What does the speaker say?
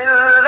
بسم الله